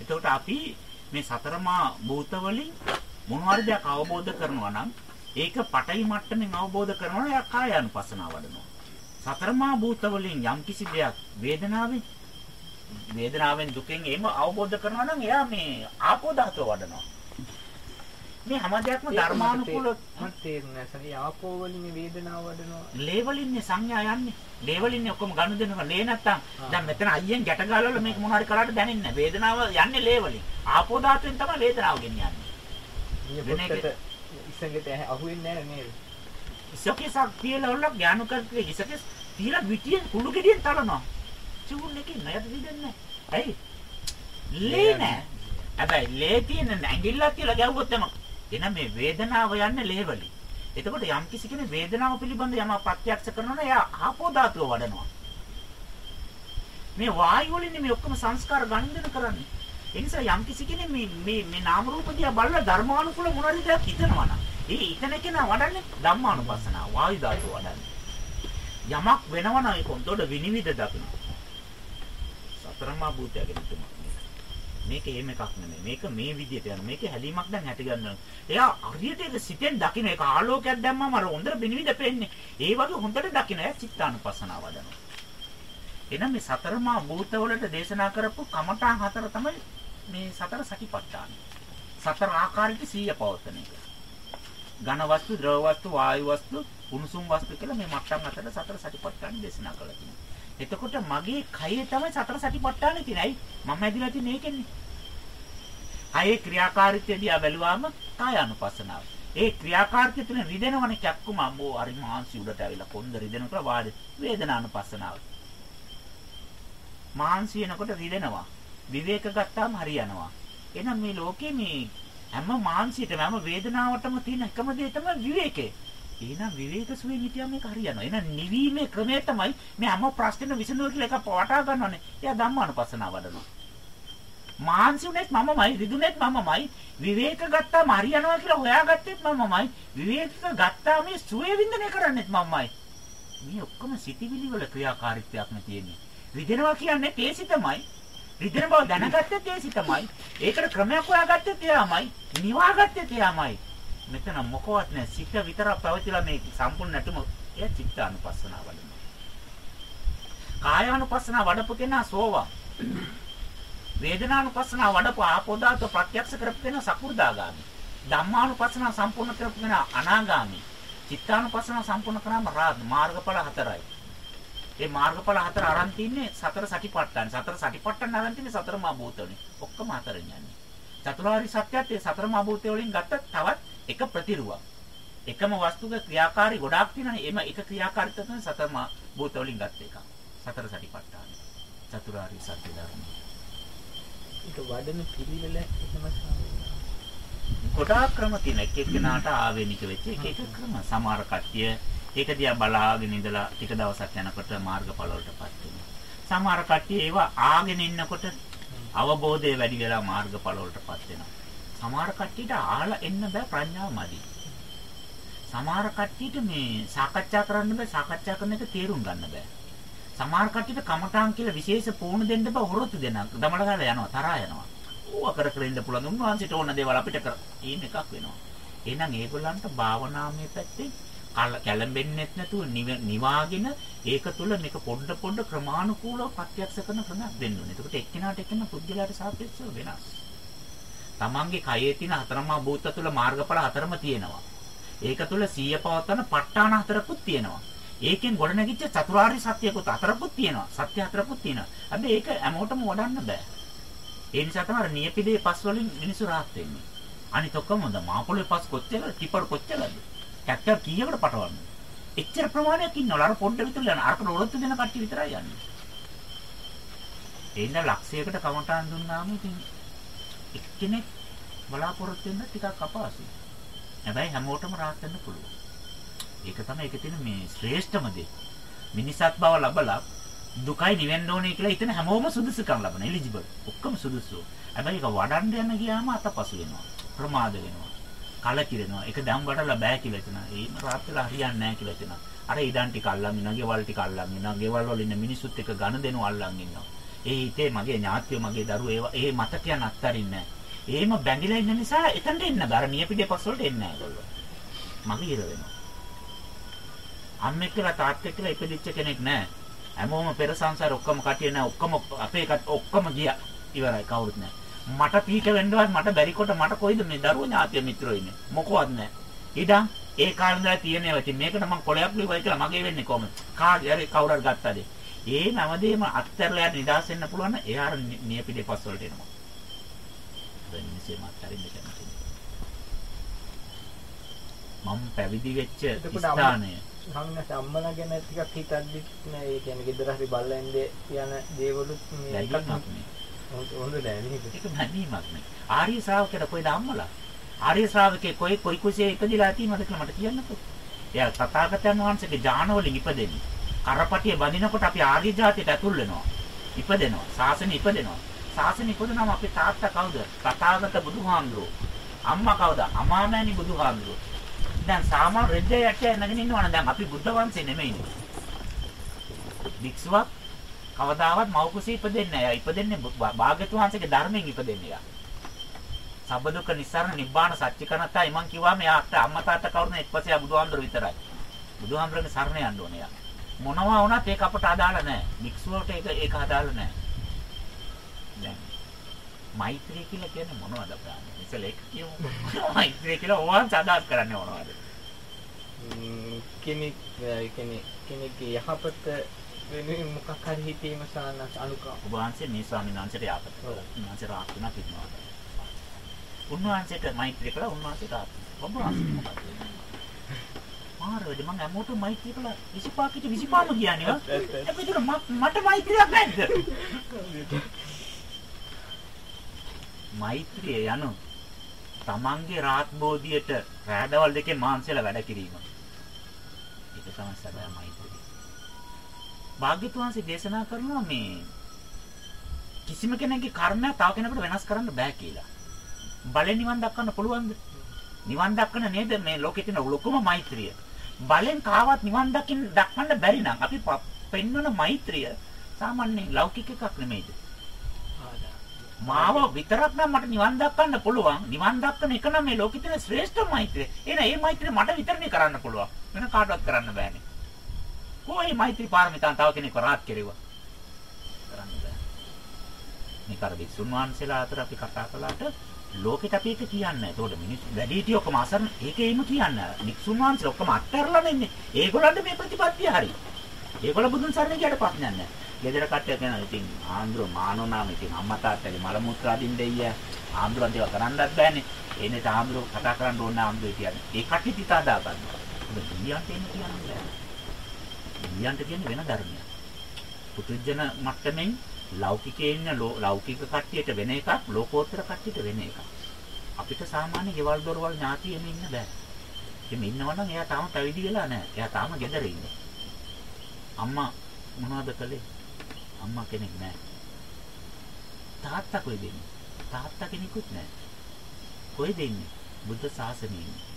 එතකොට අපි මේ සතරමා භූත වලින් මොනවාරි දෙයක් අවබෝධ කරනවා නම් ඒක පටවි මට්ටමින් අවබෝධ කරනවා නම් එයා කායानुපස්සනාව වඩනවා. සතරමා භූත වලින් යම්කිසි දෙයක් වේදනාවෙන් වේදනාවෙන් දුකෙන් එහෙම අවබෝධ කරනවා නම් එයා මේ ආපෝ ධාතුව වඩනවා. මේ හැම දෙයක්ම ධර්මානුකූල මට තේරුණා සරි ආපෝ වලින් වේදනාව වඩනවා. ලේ වලින්නේ සංඥා යන්නේ. ලේ වලින්නේ ඔක්කොම ගනුදෙනුක ලේ නැත්තම් දැන් මෙතන අයියෙන් ගැට ගාලා මේක මොන හරි කරාට දැනෙන්නේ නැහැ. වේදනාව යන්නේ ලේ වලින්. ආපෝ ධාතුවෙන් තමයි වේදනාව ගෙනියන්නේ. වෙන එක ඉස්සඟට අහුවෙන්නේ නැහැ නේද? ඉසකේසක් තියලා වල ඥාන කරේ ඉසකේස් තියලා විටියෙන් කුළු ගෙඩියෙන් තලනවා. චූන් එකේ නයද දිදන්නේ. ඇයි? ලේ නෑ. හැබැයි ලේ තියෙන ඇඟිල්ලක් කියලා ගැව්වොත් තමයි එහෙනම් මේ වේදනාව යන්නේ ලේවලින්. එතකොට යම් කිසි කෙනෙක් වේදනාව පිළිබඳ යම ප්‍රත්‍යක්ෂ කරනවා නම් එයා ආපෝ ධාතුව වඩනවා. මේ වායු වලින් මේ ඔක්කොම සංස්කාර ගණන් කරන්නේ. ඒ නිසා යම් කිසි කෙනෙක් මේ මේ මේ නාම රූප දිහා බලලා ධර්මානුකූල මොනවාරි දෙයක් හිතනවා නම් ඒ හිතන කෙනා වඩන්නේ ධම්මානුපස්සනාව වායු ධාතුව වඩන්නේ. යමක් වෙනවා නම් ඒක උන්ට විනිවිද දකින්න. සතරමා භූතයගෙන තුමා. මේක එහෙම එකක් නෙමෙයි. මේක මේ විදියට යන. මේක හැලීමක් දැන් හැටි ගන්නවා. එයා හරියට ඒක සිතෙන් දකින්න ඒක ආලෝකයක් දැම්මම අර හොඳට බිනිවිද පෙන්නේ. ඒ වගේ හොඳට දකින්න එයා චිත්තානුපස්සනාව වඩනවා. එහෙනම් මේ සතරමා භූතවලට දේශනා කරපු කමඨාන් හතර තමයි මේ සතර සතිපට්ඨාන. සතර ආකාරයට සීය පවත්තන එක. ඝන වස්තු, ද්‍රව වස්තු, වායු වස්තු, උණුසුම් වස්තු කියලා මේ මට්ටම් හතර සතර සතිපට්ඨාන දේශනා කළා තියෙනවා. එතකොට මගේ කයේ තමයි සතර සතිපට්ඨානෙ තියෙන්නේ. මම ඇදිලා තියෙන්නේ ඒකෙන්නේ. කයේ ක්‍රියාකාරීත්වය දිහා බැලුවාම කාය අනුපස්සනාව. ඒ ක්‍රියාකාරීත්වය තුන රිදෙනවනේ චක්කුම අම්බෝ හරි මාංශි උඩට ඇවිල්ලා කොන්ද රිදෙනකොට වාඩි වේදනානුපස්සනාව. මාංශි එනකොට රිදෙනවා. විවේක ගත්තාම හරියනවා. එහෙනම් මේ ලෝකේ මේ හැම මාංශියටම හැම වේදනාවටම තියෙන එකම දේ තමයි විවේකේ. එහෙනම් විවේක සුවයෙන් හිටියම මේක හරියනවා. එහෙනම් නිවීමේ ක්‍රමය තමයි මේ හැම ප්‍රශ්නෙම විසඳුව කියලා එක පවටා ගන්නවනේ. එයා ධම්මානුපස්සනාව වඩනවා. මාන්සුනේත් මමමයි, රිදුනේත් මමමයි, විවේක ගත්තාම හරියනවා කියලා හොයාගත්තෙත් මමමයි, විවේක ගත්තාම මේ සුවේ වින්දනය කරන්නේත් මමමයි. මේ ඔක්කොම සිටිවිලි වල ක්‍රියාකාරීත්වයක් නේ තියෙන්නේ. රිදෙනවා කියන්නේ තේසිතමයි. රිදෙන බව දැනගත්තේ තේසිතමයි. ඒකට ක්‍රමයක් හොයාගත්තේ එයාමයි. නිවාගත්තේ එයාමයි. මෙතන මොකවත් නැහැ. සිත විතරක් පැවතිලා මේ සම්පූර්ණ නැටුම එය චිත්තානුපස්සනාව වඩනවා. කායානුපස්සනාව වඩපු කෙනා සෝවා. වේදනානුපස්සනාව වඩපු ආපෝදාත ප්‍රත්‍යක්ෂ කරපු කෙනා සකු르දාගාමි. ධම්මානුපස්සනාව සම්පූර්ණ කරපු කෙනා අනාගාමි. චිත්තානුපස්සනාව සම්පූර්ණ කරාම රාත් මාර්ගඵල හතරයි. ඒ මාර්ගඵල හතර අරන් තින්නේ සතර සටිපට්ඨාන. සතර සටිපට්ඨාන අරන් තින්නේ සතර මා භූතවලින්. ඔක්කොම හතරෙන් යන්නේ. චතුරාර්ය සත්‍යයත් ඒ සතර මා භූතය වලින් ගත්ත තවත් එක ප්‍රතිරුවක්. එකම වස්තුක ක්‍රියාකාරී ගොඩාක් තියෙනනේ. එම එක ක්‍රියාකාරීත්වය තමයි සතර මා භූත වලින් ගත්ත එක. සතර සටිපට්ඨාන. චතුරාර්ය සත්‍ය ධර්ම. ඒක වඩන පිළිවෙල එහෙම ගොඩාක් ක්‍රම තියෙන එක එක්කෙනාට ආවේනික වෙච්ච එක එක ක්‍රම. සමහර කට්ටිය ඒක දිහා බලාගෙන ඉඳලා ටික දවසක් යනකොට මාර්ගඵල වලටපත් වෙනවා. සමහර කට්ටිය ඒවා ආගෙන ඉන්නකොට අවබෝධය වැඩි වෙලා මාර්ගඵල වලටපත් වෙනවා. සමහර කට්ටියට ආලා එන්න බෑ ප්‍රඥාව මදි. සමහර කට්ටියට මේ සාකච්ඡා කරන්න බෑ සාකච්ඡා කරන එක තේරුම් ගන්න බෑ. සමහර කට්ටියට කමඨාන් කියලා විශේෂ පුහුණු දෙන්න බෑ හොරොත්තු දෙනවා. දමල ගාලා යනවා තරහා යනවා. ඕවා කර කර ඉන්න පුළුවන්. උන්වහන්සේට ඕන දේවල් අපිට කර ඒන එකක් වෙනවා. එහෙනම් ඒගොල්ලන්ට භාවනාමය පැත්තේ කැළඹෙන්නෙත් නැතුව නිවාගෙන ඒක තුළ මේක පොඩ පොඩ ක්‍රමානුකූලව ප්‍රත්‍යක්ෂ කරන ක්‍රමයක් දෙන්න ඕනේ. එතකොට එක්කෙනාට එක්කෙනා පුද්ගලයාට සාපේක්ෂව වෙනස්. තමන්ගේ කයේ තියෙන හතරමා භූත තුළ මාර්ගඵල හතරම තියෙනවා. ඒක තුළ සීය පවත්තන ප ဋ ාණ හතරකුත් තියෙනවා. ඒකෙන් ගොඩනැගිච්ච චතුරාර්ය සත්‍යකුත් හතරකුත් තියෙනවා. සත්‍ය හතරකුත් තියෙනවා. හැබැයි ඒක හැමෝටම වඩන්න බෑ. ඒ නිසා තමයි නියපිදේ පස් වලින් මිනිස්සු rahat වෙන්නේ. අනිත ඔක්කොම හොඳ මාපොළේ පස් කොච්චර ටිපර් කොච්චරද? ට්‍රැක්ටර් කීයකට පටවන්නේ? එච්චර ප්‍රමාණයක් ඉන්නවල අර පොඩ්ඩ විතර යන අරකට ඔරොත්තු දෙන කට්ටිය විතරයි යන්නේ. එන්න ලක්ෂයකට කමටහන් දුන්නාම ඉතින් එක්කෙනෙක් බලාපොරොත්තු වෙන්න ටිකක් අපහසුයි. හැබැයි හැමෝටම rahat වෙන්න පුළුවන්. ඒක තමයි ඒකේ තියෙන මේ ශ්‍රේෂ්ඨම දේ. මිනිසත් බව ලබලා දුකයි නිවෙන්න ඕනේ කියලා හිතන හැමෝම සුදුසුකම් ලබන එලිජිබල්. ඔක්කොම සුදුසු. හැබැයි ඒක වඩන්න යන ගියාම අතපසු වෙනවා. ප්‍රමාද වෙනවා. කලකිරෙනවා. ඒක දැන් වඩලා බෑ කියලා හිතනවා. ඒම රාත් වෙලා හරියන්නේ නැහැ කියලා හිතනවා. අර ඉඩම් ටික අල්ලන් ඉන්නවා, ගෙවල් ටික අල්ලන් ඉන්නවා, ගෙවල් වල ඉන්න මිනිස්සුත් එක්ක ඝන දෙනු අල්ලන් ඉන්නවා. ඒ හිතේ මගේ ඥාතියෝ මගේ දරුවෝ ඒවා ඒ මතකයන් අත්තරින්නේ එහෙම බැඳිලා ඉන්න නිසා එතනට එන්න බෑ. අර නියපිටේ පස් වලට එන්නේ නැහැ ඒගොල්ලෝ. මගේ ඉර වෙනවා. අම්මෙක් කියලා තාත්තෙක් කියලා ඉපදිච්ච කෙනෙක් නැහැ. හැමෝම පෙර සංසාර ඔක්කොම කටිය නැහැ. ඔක්කොම අපේ ඔක්කොම ගියා. ඉවරයි කවුරුත් නැහැ. මට පීක වෙන්නවත් මට බැරි කොට මට කොයිද මේ දරුවෝ ඥාතිය මිත්‍රෝ ඉන්නේ. මොකවත් නැහැ. ඉතින් ඒ කාලේ ඉඳලා තියෙනවා. ඉතින් මේකට මම කොලයක් ලිව්වයි කියලා මගේ වෙන්නේ කොහොමද? කාගේ හරි කවුරු හරි ගත්තද? ඒ නවදේම අත්තරලා නිදාස් වෙන්න පුළුවන් නම් එයාට නියපිටේ පස් වලට එනවා. දැන් ඉතින් අත්තරින් දෙන්න මම පැවිදි වෙච්ච ස්ථානය සංඝස අම්මලා ගැන ටිකක් හිතද්දි නෑ ඒ කියන්නේ ගෙදර හරි බල්ලෙන්ද යන දේවලුත් මේ. හොඳ නෑ නේද? ඒක නැදීමක් නේ. ආර්ය ශ්‍රාවකයට කොයිද අම්මලා? ආර්ය ශ්‍රාවකේ කොයි කොයි කුසේ ඉපදිලා තියෙනවද කියලා මට කියන්නකෝ. එයා තථාගතයන් වහන්සේගේ ඥානවලින් ඉපදෙන්නේ. කරපටිය බඳිනකොට අපි ආර්ය ජාතියට ඇතුල් වෙනවා. ඉපදෙනවා. ශාසනය ඉපදෙනවා. ශාසනය ඉපදුනම අපේ තාත්තා කවුද? තථාගත බුදුහාමුදුරුවෝ. අම්මා කවුද? අමාමෑණි බුදුහාමුදුරුවෝ. දැන් සාමාන්‍ය රෙද්ද යට්ටිය නැගෙන ඉන්නවනේ දැන් අපි බුද්ධ වංශේ නෙමෙයිනේ. වික්ෂුවක් කවදාවත් මව් කුසේ ඉපදෙන්නේ නැහැ. ඉපදෙන්නේ භාග්‍යතුන් වහන්සේගේ ධර්මයෙන් ඉපදෙන්නේ යා. සබ්බදුක නිස්සාරණ නිබ්බාන සත්‍යකනතයි මං කිව්වාම යාට අම්මා තාත්තා කවුරුන එක්පස්සේ බුදුහාමුදුරු විතරයි. බුදුහාමුදුරගේ සරණ යන්න ඕනේ යා. මොනවා වුණත් ඒක අපට අදාළ නැහැ. වික්ෂුවට ඒක ඒක අදාළ නැහැ. දැන් මෛත්‍රිය කියලා කියන්නේ මොනවද අප්‍රාණ? ඉතින් ඒක කියමු. මෛත්‍රිය කියලා ඕවන් සදාස් කරන්නේ මොනවද? කෙනෙක් කෙනෙක් කෙනෙක්ගේ යහපත වෙනුවෙන් මොකක් හරි හිතීම සානස් අනුකම්ප. ඔබ වහන්සේ මේ ස්වාමීන් වහන්සේට යාපත කළා. උන්වහන්සේ රාත් වෙනා පිටනවා. උන්වහන්සේට මෛත්‍රී කළා උන්වහන්සේට ආපත. ඔබ වහන්සේ මොකක්ද? මාරවද මම හැමෝටම මෛත්‍රී කළා 25 කිට 25ම කියන්නේ. එපිටුන මට මෛත්‍රියක් නැද්ද? මෛත්‍රිය යනු තමන්ගේ රාත් බෝධියට රැඳවල් දෙකේ මාංශල වැඩ කිරීම. ඒක තමයි සැබෑ මෛත්‍රිය. භාග්‍යතුන් වහන්සේ දේශනා කරනවා මේ කිසිම කෙනෙක්ගේ කර්මයක් තව කෙනෙකුට වෙනස් කරන්න බෑ කියලා. බලෙන් නිවන් දක්වන්න පුළුවන්ද? නිවන් දක්වන නේද මේ ලෝකේ තියෙන ලොකුම මෛත්‍රිය. බලෙන් කාවත් නිවන් දකින්න දක්වන්න බැරි නම් අපි පෙන්වන මෛත්‍රිය සාමාන්‍ය ලෞකික එකක් නෙමෙයිද? මාව විතරක් නම් මට නිවන් දක්වන්න පුළුවන්. නිවන් දක්වන එක නම් මේ ලෝකෙ තියෙන ශ්‍රේෂ්ඨ මෛත්‍රිය. එහෙනම් මේ මෛත්‍රිය මට විතරනේ කරන්න පුළුවන්. වෙන කාටවත් කරන්න බෑනේ. කොහේ මෛත්‍රී පාරමිතාන් තව කෙනෙක් කරාත් කෙරෙව්වා. කරන්න බෑ. මේ කර විසුන් වහන්සේලා අතර අපි කතා කළාට ලෝකෙට අපි ඒක කියන්නේ නැහැ. ඒතකොට මිනිස්සු වැඩි හිටිය ඔක්කොම අසරණ ඒකේම කියන්නේ. විසුන් වහන්සේලා ඔක්කොම අත්හැරලා නෙන්නේ. ඒගොල්ලන්ට මේ ප්‍රතිපත්තිය හරි. ඒගොල්ලෝ බුදුන් සරණ ගියට ප්‍රශ්නයක් නැහැ. ගෙදර කට්ටිය කියනවා ඉතින් ආන්දර මානෝනාම ඉතින් අම්මා තාත්තගේ මල මුත්‍රා දින්න දෙయ్య. ආන්දරන් දේව කරන්නත් බෑනේ. එන්නේ ආන්දර කතා කරන්න ඕන ආන්දර කියන්නේ. ඒ කට්ටිය තිතා දා ගන්නවා. ඔබ දෙවියන්ට එන්න කියන්නේ බෑ. දෙවියන්ට කියන්නේ වෙන ධර්මයක්. පුදුජන මට්ටමින් ලෞකිකයේ ඉන්න ලෞකික කට්ටියට වෙන එකක්, ලෝකෝත්තර කට්ටියට වෙන එකක්. අපිට සාමාන්‍ය ගෙවල් දොරවල් ඥාතියෙම ඉන්න බෑ. එimhe ඉන්නවනම් එයා තාම පැවිදි වෙලා නැහැ. එයා තාම ගෙදර ඉන්නේ. අම්මා මොනවද කළේ? අම්මා කෙනෙක් නැහැ. තාත්තා කොහෙද ඉන්නේ? තාත්තා කෙනෙකුත් නැහැ. කොහෙද ඉන්නේ? බුද්ධ ශාසනයේ ඉන්නේ.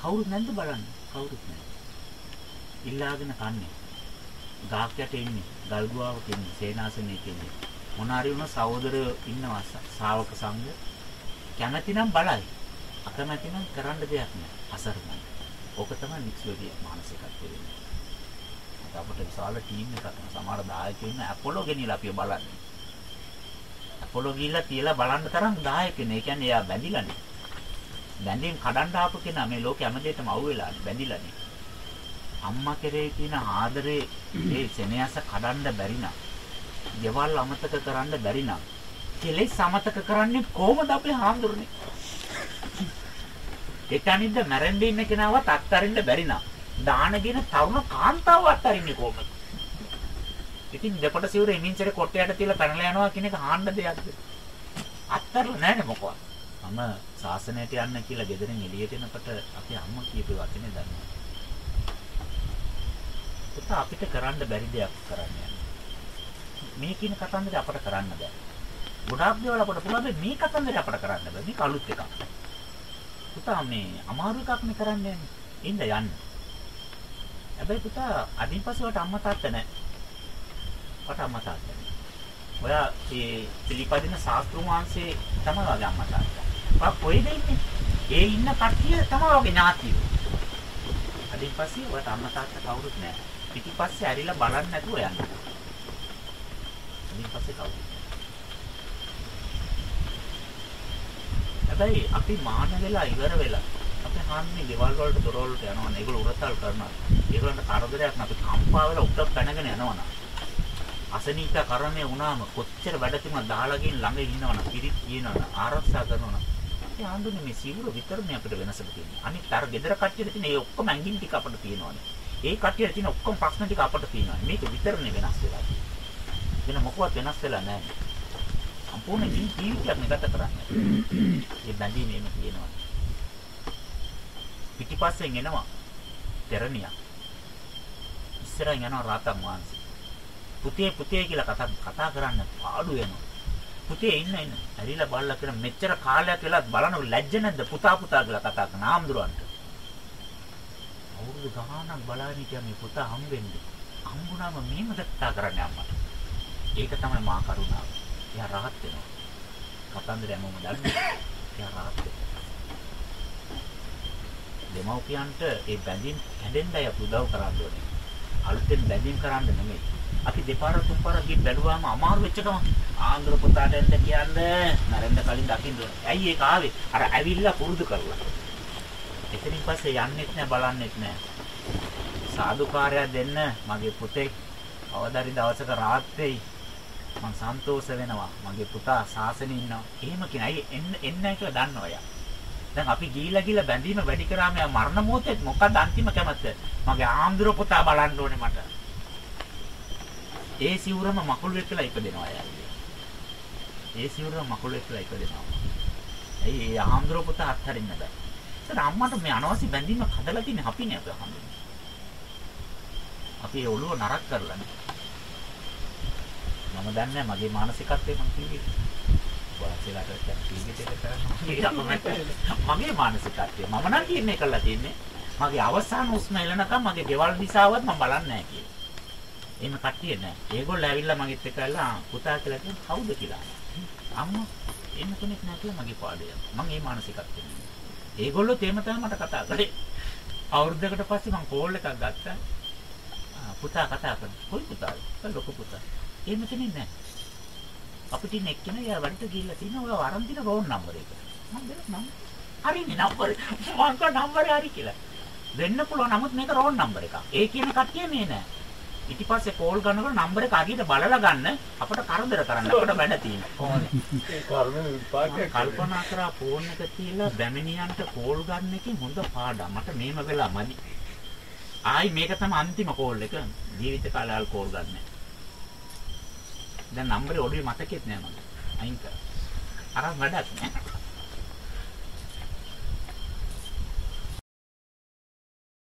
කවුරුත් නැද්ද බලන්න? කවුරුත් නැහැ. ඉල්ලාගෙන කන්නේ. ගාක් යට ඉන්නේ, ගල්ගුවාවක ඉන්නේ, සේනාසනයක ඉන්නේ. මොනාරි වුණ සහෝදරයෝ ඉන්නවා ශාවක සංඝ. කැමැති නම් බලයි. අකමැති නම් කරන්න දෙයක් නැහැ. අසරණයි. ඕක තමයි මික්ස්වේදී මානසිකත්වය වෙන්නේ. අපිට විශාල ටීම් එකක් තියෙනවා. සමහර දායකයෝ ඉන්න ඇපොලෝ ගෙනිලා අපිව බලන්නේ. ඇපොලෝ ගිහිල්ලා තියලා බලන්න තරම් දායකනේ. ඒ කියන්නේ එයා බැඳිලානේ. බැඳීම් කඩන්න ආපු කෙනා මේ ලෝකෙ හැමදේටම අවු වෙලා බැඳිලානේ. අම්මා කෙරේ තියෙන ආදරේ ඒ සෙනෙහස කඩන්න බැරි නම්, ගෙවල් අමතක කරන්න බැරි නම්, කෙලෙස් අමතක කරන්නේ කොහොමද අපේ හාමුදුරනේ? එතනින්ද මැරෙන්න ඉන්න කෙනාවත් අත්තරින්න බැරි නම්, දානගෙන තරුණ කාන්තාව අත්තරින්නේ කොහොමද? ඉතින් දෙපොට සිවුර ඉමින්චරේ කොට්ටයට තියලා පැනලා යනවා කියන එක හාන්න දෙයක්ද? අත්තරලා නැහැ මොකවත්. මම සාසනයට යන්න කියලා ගෙදරින් එළියට එනකොට අපේ අම්මා කියපු වචනේ දන්නවා. පුතා අපිට කරන්න බැරි දෙයක් කරන්න මේ කියන කතන්දරය අපට කරන්න බෑ. ගොඩාක් දේවල් අපට පුළුවන් මේ කතන්දරය අපට කරන්න බෑ. මේක අලුත් එකක්. පුතා මේ අමාරු එකක් නේ කරන්නේ. ඉන්න යන්න. හැබැයි පුතා අදින් පස්සේ වට අම්මා තාත්තා නැහැ. වට අම්මා තාත්තා නැහැ. ඔයා ඒ පිළිපදින ශාස්ත්‍රුන් වහන්සේ තමයි වගේ අම්මා තාත්තා. ඔයා කොහෙද ඉන්නේ? ඒ ඉන්න කට්ටිය තමයි වගේ ඥාතියෝ. අදින් පස්සේ ඔයාට අම්මා තාත්තා කවුරුත් නැහැ. පිටිපස්සේ ඇරිලා බලන්න නැතුව යන්න. අදින් පස්සේ කවුද? හැබැයි අපි මාන වෙලා ඉවර වෙලා අපි හන්නේ ගෙවල් වලට දොර වලට යනවා. ඒගොල්ලෝ උරතල් කරනවා. ඒගොල්ලන්ට කරදරයක් නැති කම්පා වෙලා උඩ පැනගෙන යනවා. අසනීප කරන්නේ වුණාම කොච්චර වැඩ තිබුණා දාලා ගින් ළඟ ඉන්නවනම් පිරිත් කියනවනම් ආරක්ෂා කරනවනම් ඒ ආඳුනේ මේ සිවුර විතරනේ අපිට වෙනසක් තියෙන්නේ. අනිත් අර ගෙදර කට්ටියට තියෙන ඒ ඔක්කොම ඇඟින් ටික අපිට තියෙනවනේ. ඒ කට්ටියට තියෙන ඔක්කොම ප්‍රශ්න ටික අපිට තියෙනවා. මේක විතරනේ වෙනස් වෙලා තියෙන්නේ. වෙන මොකවත් වෙනස් වෙලා නැහැ. සම්පූර්ණ ජීවිතයක් නෙගත කරන්නේ. ඒ බැඳීම එම තියෙනවා. පිටිපස්සෙන් එනවා. තෙරණියක්. ඉස්සරහින් යනවා රාතන් වහන්සේ. පුතේ පුතේ කියලා කතා කතා කරන්න පාඩු වෙනවා. පුතේ ඉන්න ඉන්න. ඇරිලා බලලා කියන මෙච්චර කාලයක් වෙලා බලන ලැජ්ජ නැද්ද පුතා පුතා කියලා කතා කරන ආම්දුරන්ට. අවුරුදු ගාණක් බලාගෙන හිටියා මේ පුතා හම්බෙන්නේ. හම්බුනාම මේම කතා කරන්නේ අම්මට. ඒක තමයි මා කරුණාව. එයා rahat වෙනවා. කතන්දරය මම දන්නේ. එයා rahat වෙනවා. දෙමව්පියන්ට ඒ බැඳීම් හැදෙන්නයි අපි උදව් කරන්න ඕනේ. අලුතෙන් බැඳීම් කරන්න නෙමෙයි. අපි දෙපාර තුන්පාර ගිහින් බැලුවාම අමාරු වෙච්ච ගමන් ආන්දර පුතාට එන්න කියන්නේ නරෙන්ද කලින් දකින්න ඕනේ. ඇයි ඒක ආවේ? අර ඇවිල්ලා පුරුදු කරලා. එතනින් පස්සේ යන්නෙත් නෑ බලන්නෙත් නෑ. සාදුකාරය දෙන්න මගේ පුතේ අවදාරි දවසක රාත්‍රියේ මම සන්තෝෂ වෙනවා. මගේ පුතා සාසනේ ඉන්නවා. එහෙම කියන අය එන්න එන්නයි කියලා දන්නවා යා. දැන් අපි ගිහිලා ගිහිලා බැඳීම වැඩි කරාම යා මරණ මොහොතේ මොකක්ද අන්තිම කැමැත්ත? මගේ ආන්දර පුතා බලන්න ඕනේ මට. ඒ සිවුරම මකුළු වෙක්කලා ඉපදෙනවා යා. ඒ සිවුරම මකුළු වෙක්කලා ඉපදෙනවා. ඇයි ඒ ආන්දර පුතා අත්හරින්න බෑ. ඒත් අම්මට මේ අනවශ්‍ය බැඳීම හදලා තියෙන අපිනේ අපේ හම්බෙන්නේ. අපි ඒ ඔළුව නරක කරලානේ. මම දන්නේ මගේ මානසිකත්වය මම කිව්වේ. වහන්සේලාට මගේ මානසිකත්වය මම නම් කියන්නේ කළා තින්නේ. මගේ අවසාන උස්ම එළනකම් මගේ ගෙවල් දිසාවත් මම බලන්නේ නැහැ කියලා. එහෙම කට්ටිය නෑ. ඒගොල්ලෝ ඇවිල්ලා මගෙත් එක්ක ඇවිල්ලා පුතා කියලා කිව්ව කවුද කියලා. අම්මා එන්න කෙනෙක් නෑ කියලා මගේ පාඩේ. මම ඒ මානසිකත්වෙ. ඒගොල්ලෝ තේම තමයි මට කතා කරේ. අවුරුද්දකට පස්සේ මම කෝල් එකක් ගත්තා. පුතා කතා කරනවා. කොයි පුතාද? ලොකු පුතා. එහෙම කෙනෙක් නෑ. අපිට ඉන්න එක්කෙනා යා වැඩට ගිහිල්ලා තිනවා ඔය අරන් දින රෝන් නම්බර එක. මම දෙන්න නම් හරිනේ නම්බර. මං කව නම්බරේ හරි කියලා. දෙන්න පුළුවන් නමුත් මේක රෝන් නම්බර එකක්. ඒ කියන කට්ටිය මේ නෑ. ඊට පස්සේ කෝල් කරනකොට නම්බර එක අගියට බලලා ගන්න අපට කරදර කරන්න අපට වැඩ තියෙනවා. කල්පනා කරා ෆෝන් එක තියලා බැමිණියන්ට කෝල් ගන්න එකේ හොඳ පාඩම්. මට මේම වෙලා මදි. ආයි මේක තමයි අන්තිම කෝල් එක. ජීවිත කාලයල් කෝල් ගන්න. දැන් නම්බරේ ඔළුවේ මතකෙත් නෑ මට. අයින් කරා. අර වැඩක් නෑ.